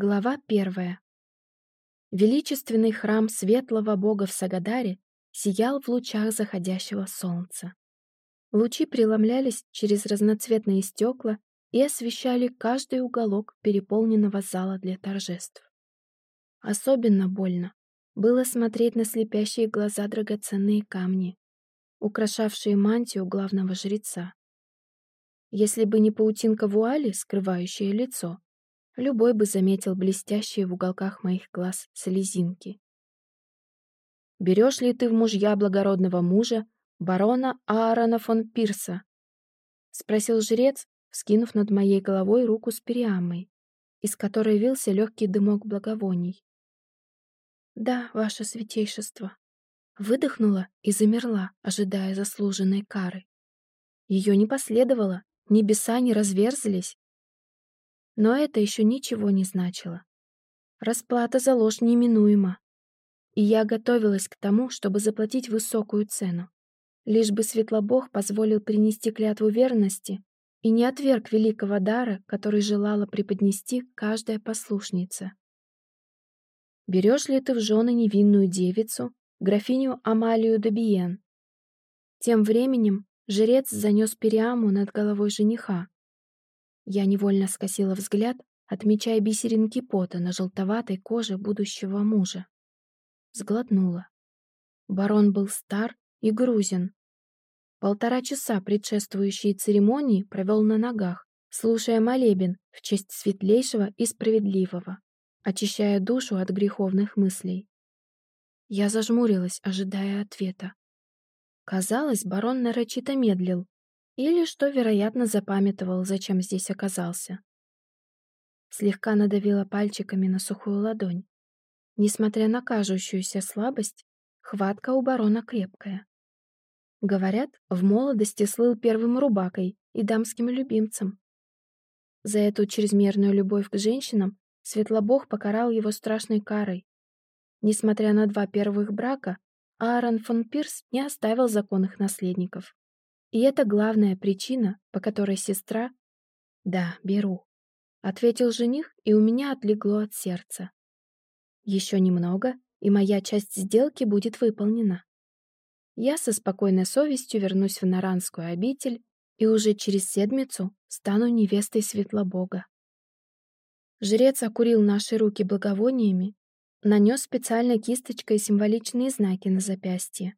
Глава первая. Величественный храм светлого бога в Сагадаре сиял в лучах заходящего солнца. Лучи преломлялись через разноцветные стекла и освещали каждый уголок переполненного зала для торжеств. Особенно больно было смотреть на слепящие глаза драгоценные камни, украшавшие мантию главного жреца. Если бы не паутинка вуали, скрывающая лицо, любой бы заметил блестящие в уголках моих глаз слезинки. «Берешь ли ты в мужья благородного мужа, барона Аарона фон Пирса?» — спросил жрец, вскинув над моей головой руку с периамой, из которой вился легкий дымок благовоний. «Да, ваше святейшество», выдохнула и замерла, ожидая заслуженной кары. Ее не последовало, небеса не разверзлись, но это еще ничего не значило. Расплата за ложь неминуема. И я готовилась к тому, чтобы заплатить высокую цену. Лишь бы Светлобог позволил принести клятву верности и не отверг великого дара, который желала преподнести каждая послушница. «Берешь ли ты в жены невинную девицу, графиню Амалию Добиен?» Тем временем жрец занес Периаму над головой жениха, я невольно скосила взгляд, отмечая бисеринки пота на желтоватой коже будущего мужа. Сглотнула. Барон был стар и грузен. Полтора часа предшествующие церемонии провел на ногах, слушая молебен в честь светлейшего и справедливого, очищая душу от греховных мыслей. Я зажмурилась, ожидая ответа. Казалось, барон нарочито медлил, или, что, вероятно, запамятовал, зачем здесь оказался. Слегка надавила пальчиками на сухую ладонь. Несмотря на кажущуюся слабость, хватка у барона крепкая. Говорят, в молодости слыл первым рубакой и дамским любимцем. За эту чрезмерную любовь к женщинам Светлобог покарал его страшной карой. Несмотря на два первых брака, Аарон фон Пирс не оставил законных наследников. И это главная причина, по которой сестра... Да, беру. Ответил жених, и у меня отлегло от сердца. Еще немного, и моя часть сделки будет выполнена. Я со спокойной совестью вернусь в Наранскую обитель и уже через седмицу стану невестой Светлобога. Жрец окурил наши руки благовониями, нанес специальной кисточкой символичные знаки на запястье.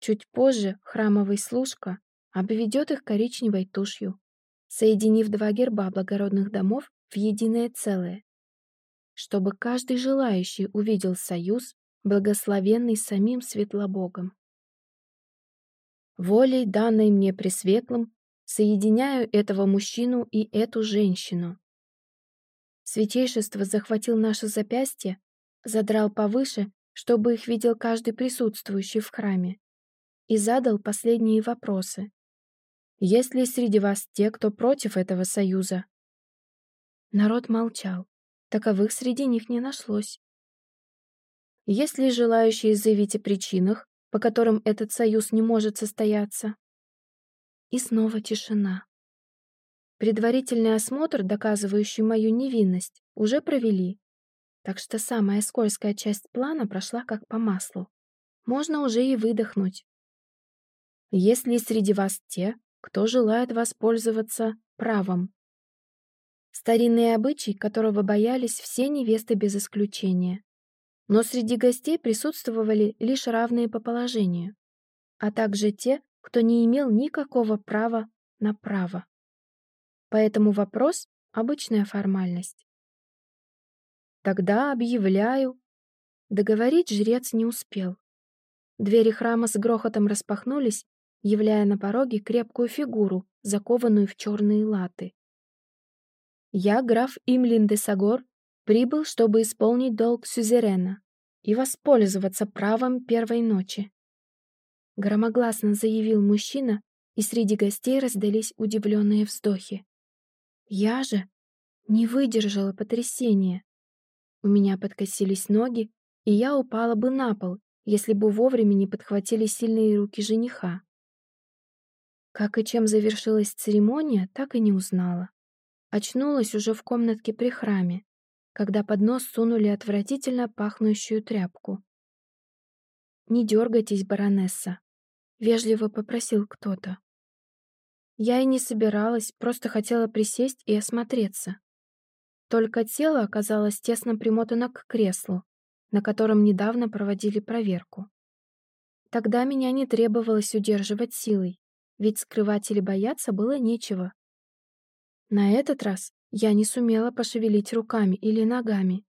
Чуть позже храмовый служка обведет их коричневой тушью, соединив два герба благородных домов в единое целое, чтобы каждый желающий увидел союз, благословенный самим Светлобогом. Волей, данной мне Пресветлым, соединяю этого мужчину и эту женщину. Святейшество захватил наше запястье, задрал повыше, чтобы их видел каждый присутствующий в храме и задал последние вопросы. «Есть ли среди вас те, кто против этого союза?» Народ молчал. Таковых среди них не нашлось. «Есть ли желающие заявить о причинах, по которым этот союз не может состояться?» И снова тишина. Предварительный осмотр, доказывающий мою невинность, уже провели, так что самая скользкая часть плана прошла как по маслу. Можно уже и выдохнуть. Есть ли среди вас те, кто желает воспользоваться правом? Старинный обычай, которого боялись все невесты без исключения. Но среди гостей присутствовали лишь равные по положению, а также те, кто не имел никакого права на право. Поэтому вопрос — обычная формальность. Тогда объявляю. Договорить жрец не успел. Двери храма с грохотом распахнулись, являя на пороге крепкую фигуру, закованную в черные латы. Я, граф Имлин де Сагор, прибыл, чтобы исполнить долг сюзерена и воспользоваться правом первой ночи. Громогласно заявил мужчина, и среди гостей раздались удивленные вздохи. Я же не выдержала потрясения. У меня подкосились ноги, и я упала бы на пол, если бы вовремя не подхватили сильные руки жениха. Как и чем завершилась церемония, так и не узнала. Очнулась уже в комнатке при храме. когда под нос сунули отвратительно пахнущую тряпку. «Не дергайтесь, баронесса», — вежливо попросил кто-то. Я и не собиралась, просто хотела присесть и осмотреться. Только тело оказалось тесно примотано к креслу, на котором недавно проводили проверку. Тогда меня не требовалось удерживать силой, ведь скрывать или бояться было нечего. На этот раз я не сумела пошевелить руками или ногами.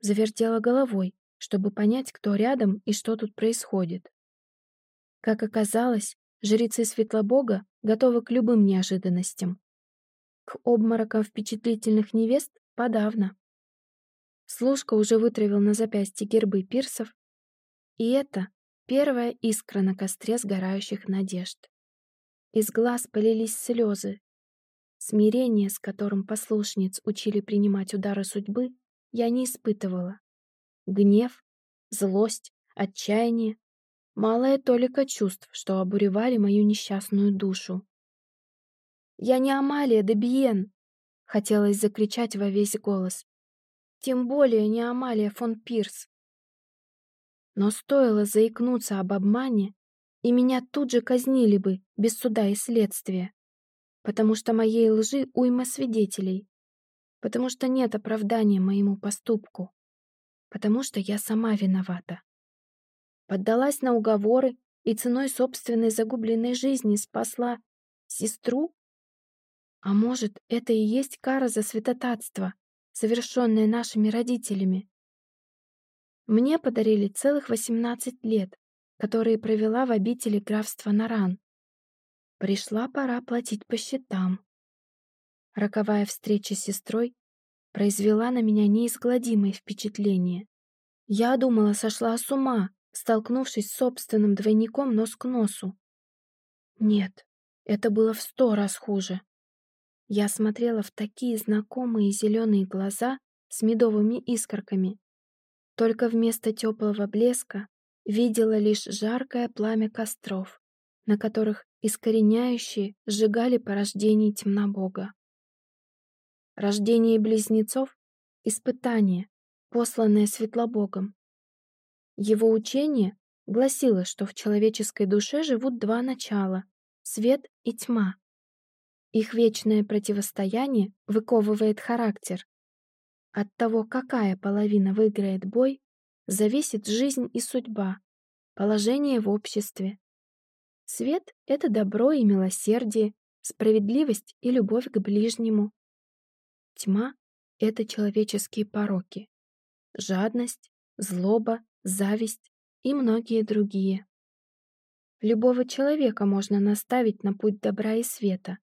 Завертела головой, чтобы понять, кто рядом и что тут происходит. Как оказалось, жрецы Светлобога готовы к любым неожиданностям. К обморокам впечатлительных невест подавно. Служка уже вытравил на запястье гербы пирсов, и это первая искра на костре сгорающих надежд. Из глаз полились слезы. Смирение, с которым послушниц учили принимать удары судьбы, я не испытывала. Гнев, злость, отчаяние — малая толика чувств, что обуревали мою несчастную душу. «Я не Амалия де Биен!» — хотелось закричать во весь голос. «Тем более не Амалия фон Пирс!» Но стоило заикнуться об обмане, и меня тут же казнили бы, без суда и следствия. Потому что моей лжи уйма свидетелей. Потому что нет оправдания моему поступку. Потому что я сама виновата. Поддалась на уговоры и ценой собственной загубленной жизни спасла сестру? А может, это и есть кара за святотатство, совершенное нашими родителями? Мне подарили целых 18 лет, которые провела в обители графства Наран. Пришла пора платить по счетам. Роковая встреча с сестрой произвела на меня неизгладимое впечатление. Я думала, сошла с ума, столкнувшись с собственным двойником нос к носу. Нет, это было в сто раз хуже. Я смотрела в такие знакомые зеленые глаза с медовыми искорками. Только вместо теплого блеска видела лишь жаркое пламя костров, на которых искореняющие сжигали порождение темнобога. Рождение близнецов — испытание, посланное Светлобогом. Его учение гласило, что в человеческой душе живут два начала — свет и тьма. Их вечное противостояние выковывает характер. От того, какая половина выиграет бой, зависит жизнь и судьба, положение в обществе. Свет — это добро и милосердие, справедливость и любовь к ближнему. Тьма — это человеческие пороки, жадность, злоба, зависть и многие другие. Любого человека можно наставить на путь добра и света,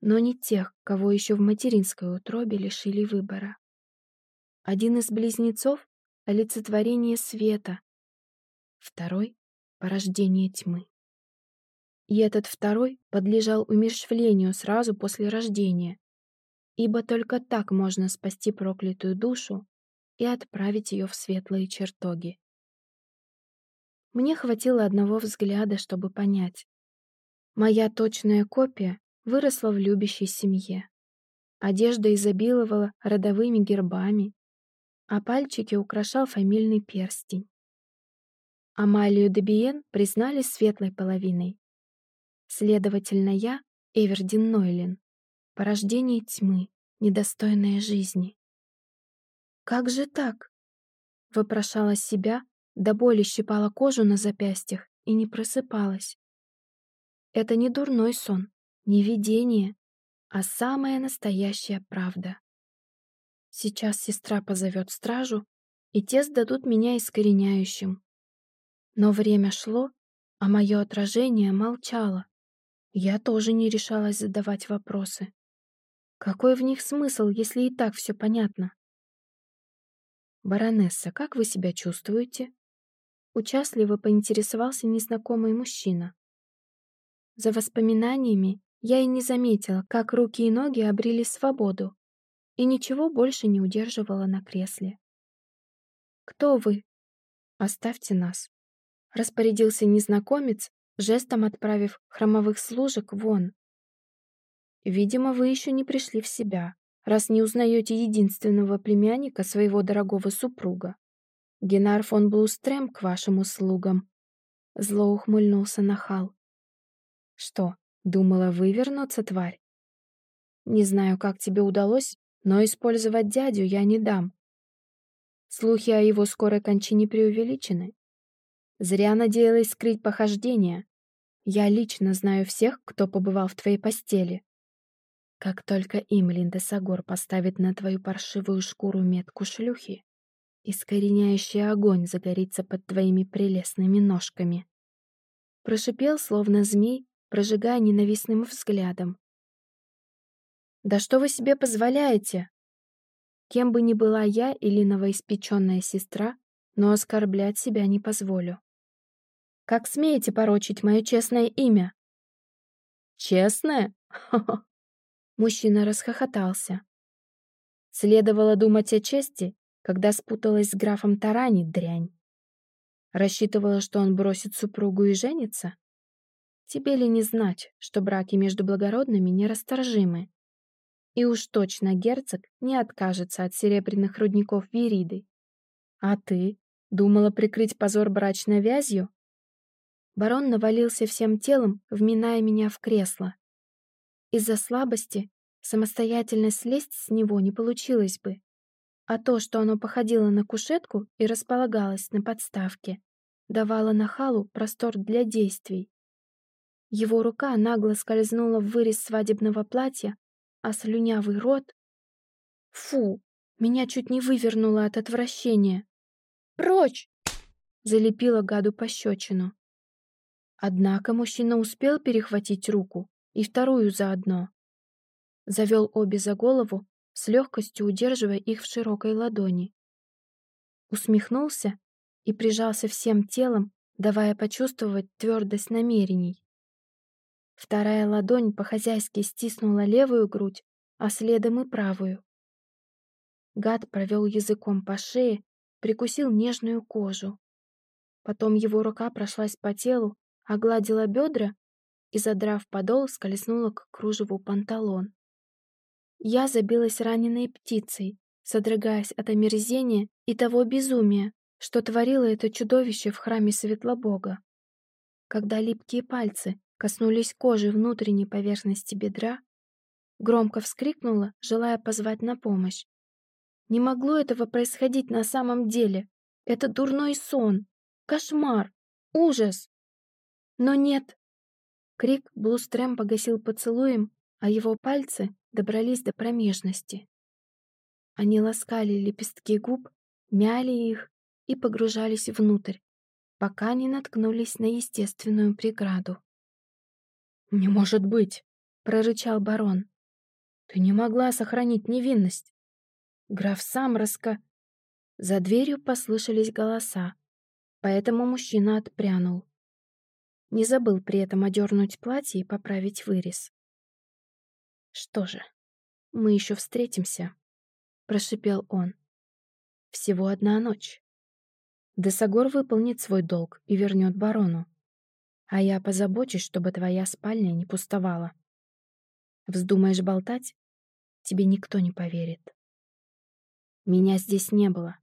но не тех, кого еще в материнской утробе лишили выбора. Один из близнецов олицетворение света, второй — порождение тьмы. И этот второй подлежал умерщвлению сразу после рождения, ибо только так можно спасти проклятую душу и отправить ее в светлые чертоги. Мне хватило одного взгляда, чтобы понять. Моя точная копия выросла в любящей семье. Одежда изобиловала родовыми гербами, а пальчики украшал фамильный перстень. Амалию Дебиен признали светлой половиной. Следовательно, я, Эвердин Нойлен, порождение тьмы, недостойная жизни. «Как же так?» — вопрошала себя, до боли щипала кожу на запястьях и не просыпалась. Это не дурной сон, не видение, а самая настоящая правда. Сейчас сестра позовет стражу, и те сдадут меня искореняющим. Но время шло, а мое отражение молчало. Я тоже не решалась задавать вопросы. Какой в них смысл, если и так все понятно? «Баронесса, как вы себя чувствуете?» Участливо поинтересовался незнакомый мужчина. За воспоминаниями я и не заметила, как руки и ноги обрели свободу, и ничего больше не удерживала на кресле. «Кто вы?» «Оставьте нас», — распорядился незнакомец, жестом отправив хромовых служек вон. «Видимо, вы еще не пришли в себя, раз не узнаете единственного племянника своего дорогого супруга. Генар фон Блустрем к вашим услугам. Зло ухмыльнулся нахал. Что, думала вывернуться, тварь? Не знаю, как тебе удалось, но использовать дядю я не дам. Слухи о его скорой кончине преувеличены. Зря надеялась скрыть похождения. Я лично знаю всех, кто побывал в твоей постели. Как только Имлин де Сагор поставит на твою паршивую шкуру метку шлюхи, искореняющий огонь загорится под твоими прелестными ножками. Прошипел, словно змей, прожигая ненавистным взглядом. «Да что вы себе позволяете?» Кем бы ни была я или новоиспеченная сестра, но оскорблять себя не позволю. Как смеете порочить мое честное имя? Честное? Мужчина расхохотался. Следовало думать о чести, когда спуталась с графом Тарани, дрянь. Рассчитывала, что он бросит супругу и женится? Тебе ли не знать, что браки между благородными нерасторжимы? И уж точно герцог не откажется от серебряных рудников Вириды. А ты думала прикрыть позор брачной вязью? Барон навалился всем телом, вминая меня в кресло. Из-за слабости самостоятельно слезть с него не получилось бы. А то, что оно походило на кушетку и располагалось на подставке, давало нахалу простор для действий. Его рука нагло скользнула в вырез свадебного платья, а слюнявый рот... Фу! Меня чуть не вывернуло от отвращения. «Прочь!» — залепила гаду пощечину. Однако мужчина успел перехватить руку и вторую заодно. Завел обе за голову, с легкостью удерживая их в широкой ладони. Усмехнулся и прижался всем телом, давая почувствовать твердость намерений. Вторая ладонь по-хозяйски стиснула левую грудь, а следом и правую. Гад провел языком по шее, прикусил нежную кожу. Потом его рука прошлась по телу, огладила бедра и, задрав подол, скользнула к кружеву панталон. Я забилась раненой птицей, содрогаясь от омерзения и того безумия, что творило это чудовище в храме Светлобога. Когда липкие пальцы коснулись кожи внутренней поверхности бедра, громко вскрикнула, желая позвать на помощь. Не могло этого происходить на самом деле. Это дурной сон, кошмар, ужас. Но нет. Крик Блустрем погасил поцелуем, а его пальцы добрались до промежности. Они ласкали лепестки губ, мяли их и погружались внутрь, пока не наткнулись на естественную преграду. «Не может быть!» — прорычал барон. «Ты не могла сохранить невинность!» Граф сам раска... За дверью послышались голоса, поэтому мужчина отпрянул. Не забыл при этом одернуть платье и поправить вырез. «Что же, мы еще встретимся», — прошипел он. «Всего одна ночь. Десагор выполнит свой долг и вернет барону а я позабочусь, чтобы твоя спальня не пустовала. Вздумаешь болтать? Тебе никто не поверит. Меня здесь не было.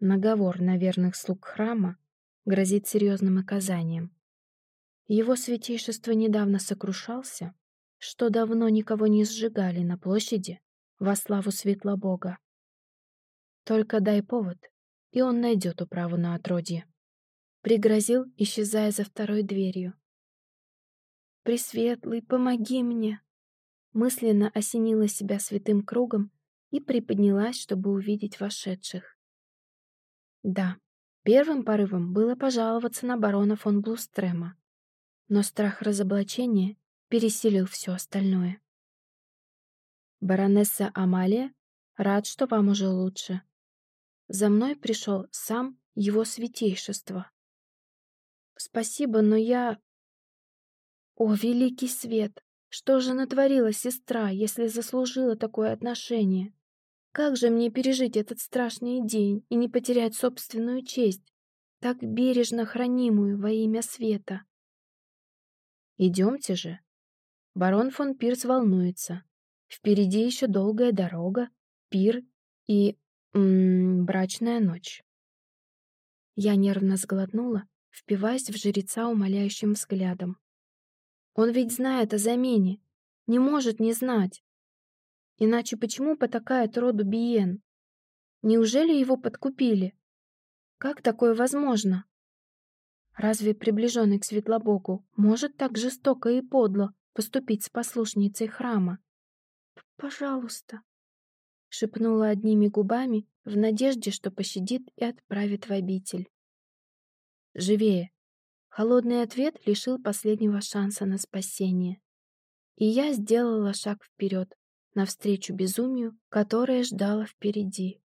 Наговор на верных слуг храма грозит серьезным оказанием. Его святейшество недавно сокрушался, что давно никого не сжигали на площади во славу Светлобога. Только дай повод, и он найдет управу на отродье. Пригрозил, исчезая за второй дверью. «Пресветлый, помоги мне!» Мысленно осенила себя святым кругом и приподнялась, чтобы увидеть вошедших. Да, первым порывом было пожаловаться на барона фон Блустрема, но страх разоблачения пересилил все остальное. «Баронесса Амалия, рад, что вам уже лучше. За мной пришел сам его святейшество». Спасибо, но я... О, великий свет! Что же натворила сестра, если заслужила такое отношение? Как же мне пережить этот страшный день и не потерять собственную честь, так бережно хранимую во имя света? Идемте же. Барон фон Пирс волнуется. Впереди еще долгая дорога, пир и... М -м, брачная ночь. Я нервно сглотнула, впиваясь в жреца умоляющим взглядом. Он ведь знает о замене, не может не знать. Иначе почему потакает роду Биен? Неужели его подкупили? Как такое возможно? Разве приближенный к Светлобогу может так жестоко и подло поступить с послушницей храма? «Пожалуйста», — шепнула одними губами в надежде, что пощадит и отправит в обитель. «Живее!» Холодный ответ лишил последнего шанса на спасение. И я сделала шаг вперед, навстречу безумию, которое ждало впереди.